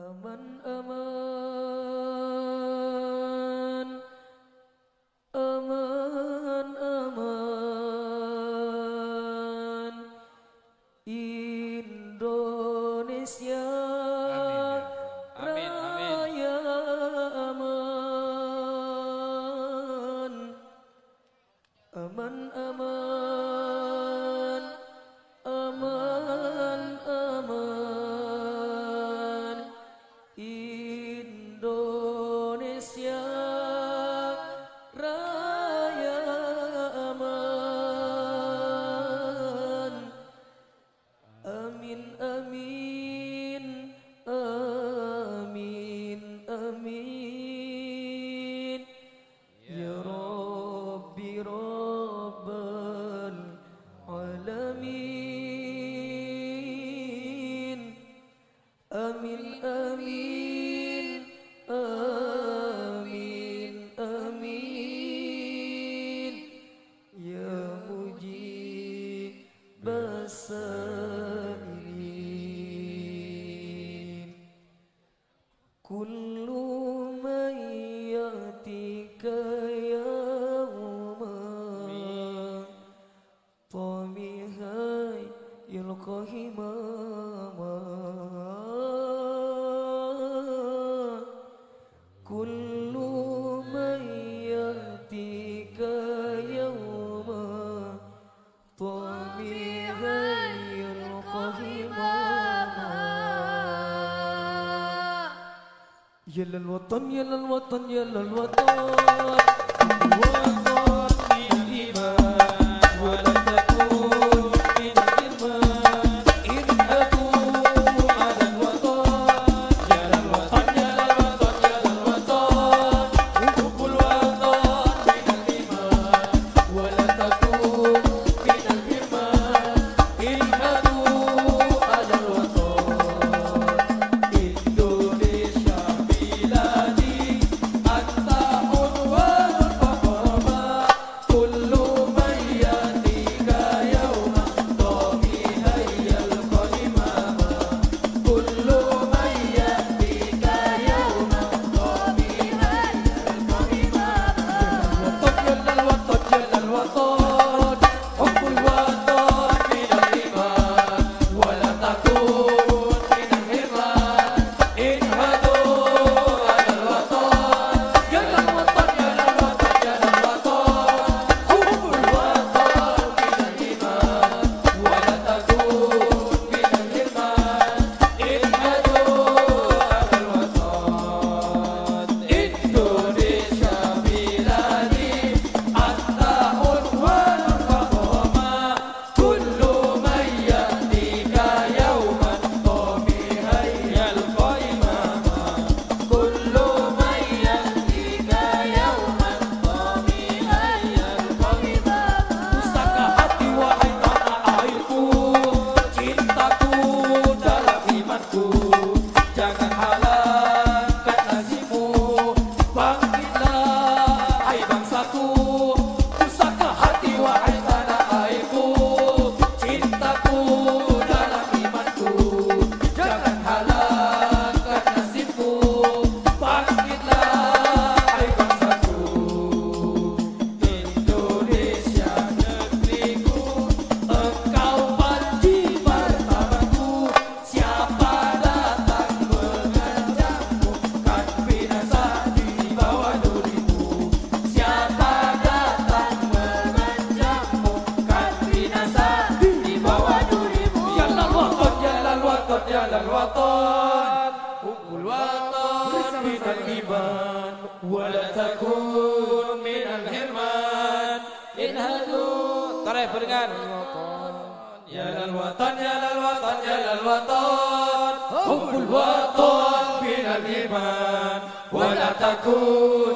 Aman, aman, aman, aman, Indonesia amin, ya. amin, raya aman, aman, aman. آمين آمين آمين آمين. يا مجيب السائلين كل من يأتيك يوما طمها يلقى هماما كل من يأتيك يوما طبيعا يلقى هماما يلا الوطن يلا الوطن يلا الوطن wathon Hubbul wathon Bersama iman Wala takun min al-hirman In Ya lal ya lal ya lal wathon Hubbul wathon min al-hirman Wala takun